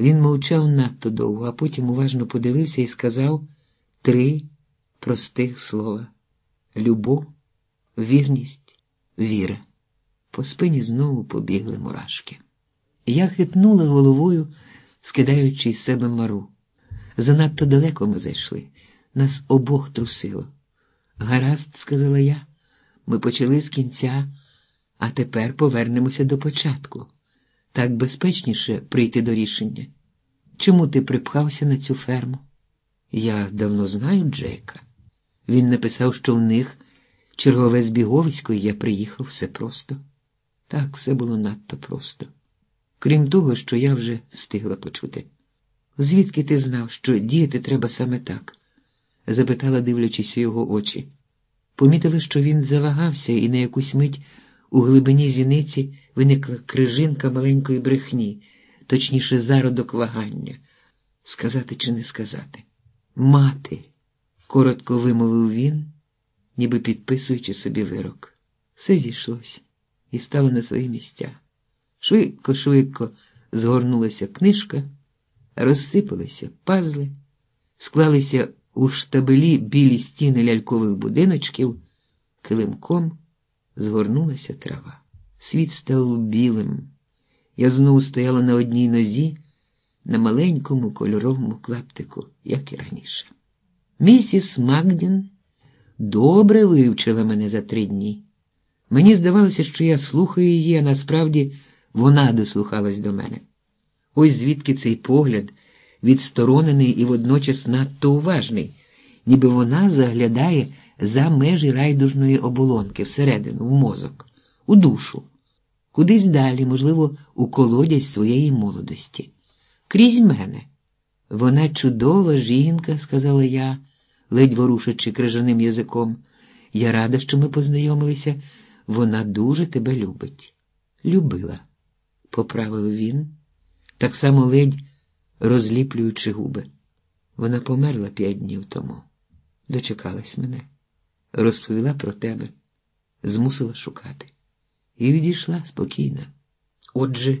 Він мовчав надто довго, а потім уважно подивився і сказав три простих слова: любов, вірність, віра. По спині знову побігли мурашки. Я хитнула головою, скидаючи з себе мару. Занадто далеко ми зайшли, нас обох трусило. Гаразд, сказала я, ми почали з кінця, а тепер повернемося до початку. Так безпечніше прийти до рішення. Чому ти припхався на цю ферму? Я давно знаю Джейка. Він написав, що в них чергове збіговисько, і я приїхав все просто. Так, все було надто просто. Крім того, що я вже встигла почути. Звідки ти знав, що діяти треба саме так? запитала, дивлячись у його очі. Помітила, що він завагався, і на якусь мить у глибині зіниці виникла крижинка маленької брехні, точніше, зародок вагання. Сказати чи не сказати? Мати, коротко вимовив він, ніби підписуючи собі вирок. Все зійшлось і стало на свої місця. Швидко, швидко згорнулася книжка, розсипалися пазли, склалися у штабелі білі стіни лялькових будиночків, килимком згорнулася трава. Світ став білим. Я знову стояла на одній нозі, на маленькому кольоровому клаптику, як і раніше. Місіс Магдін добре вивчила мене за три дні. Мені здавалося, що я слухаю її, а насправді вона дослухалась до мене. Ось звідки цей погляд, відсторонений і водночас надто уважний, ніби вона заглядає за межі райдужної оболонки всередину, в мозок, у душу, кудись далі, можливо, у колодязь своєї молодості. Крізь мене. Вона чудова жінка, сказала я, ледь ворушачи крижаним язиком. Я рада, що ми познайомилися. Вона дуже тебе любить. Любила, поправив він, так само ледь розліплюючи губи. Вона померла п'ять днів тому. Дочекалась мене, розповіла про тебе, змусила шукати. І відійшла спокійно. Отже,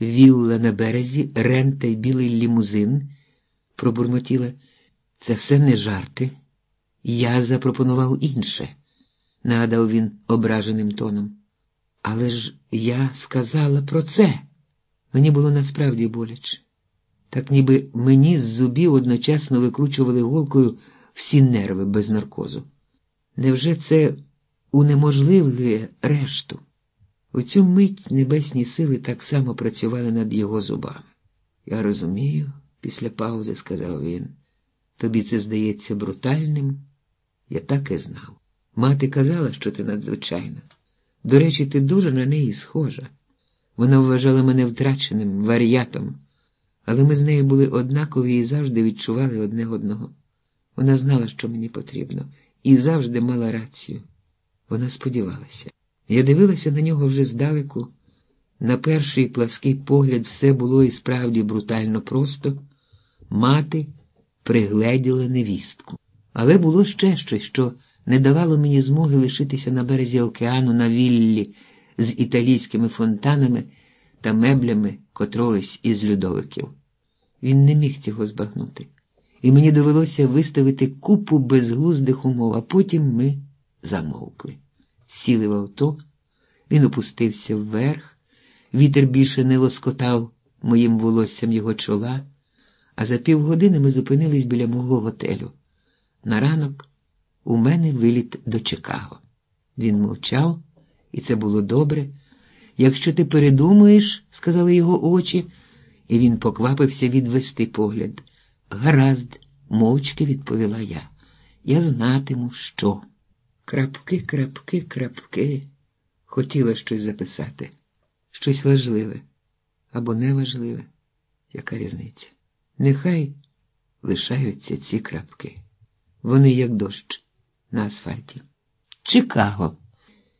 вілла на березі, рента й білий лімузин, пробурмотіла. Це все не жарти. Я запропонував інше нагадав він ображеним тоном. Але ж я сказала про це. Мені було насправді боляче. Так ніби мені з зубів одночасно викручували голкою всі нерви без наркозу. Невже це унеможливлює решту? У цю мить небесні сили так само працювали над його зубами. Я розумію, після паузи сказав він. Тобі це здається брутальним? Я так і знав. Мати казала, що ти надзвичайна. До речі, ти дуже на неї схожа. Вона вважала мене втраченим, варіатом, але ми з нею були однакові і завжди відчували одне одного. Вона знала, що мені потрібно, і завжди мала рацію. Вона сподівалася. Я дивилася на нього вже здалеку. На перший плаский погляд все було і справді брутально просто. Мати пригледіла невістку. Але було ще щось, що не давало мені змоги лишитися на березі океану на віллі з італійськими фонтанами та меблями котрогось із льодовиків. Він не міг цього збагнути, і мені довелося виставити купу безглуздих умов, а потім ми замовкли. Сіли в авто, він опустився вверх, вітер більше не лоскотав моїм волоссям його чола, а за півгодини ми зупинились біля мого готелю. На ранок у мене виліт до Чикаго. Він мовчав, і це було добре. Якщо ти передумаєш, сказали його очі, і він поквапився відвести погляд. Гаразд, мовчки відповіла я. Я знатиму, що. Крапки, крапки, крапки. Хотіла щось записати, щось важливе або неважливе. Яка різниця? Нехай лишаються ці крапки. Вони як дощ на асфальті. Чикаго.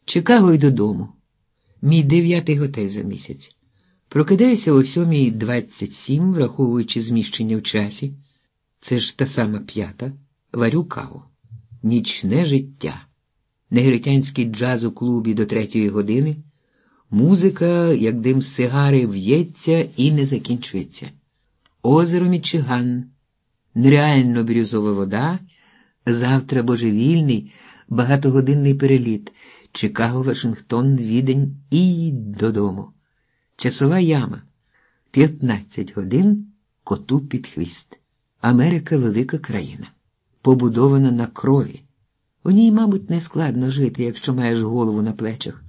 Чикаго й додому. Мій дев'ятий готель за місяць. Прокидаюся о сьомій двадцять сім, враховуючи зміщення в часі. Це ж та сама п'ята, варю каву. Нічне життя. Негритянський джаз у клубі до третьої години. Музика, як дим з сигари, в'ється і не закінчується. озеро Мічиган, нереально бірюзова вода, завтра божевільний, багатогодинний переліт, Чикаго, Вашингтон, Відень і додому. Часова яма 15 годин коту під хвіст. Америка велика країна, побудована на крові. У ній, мабуть, не складно жити, якщо маєш голову на плечах.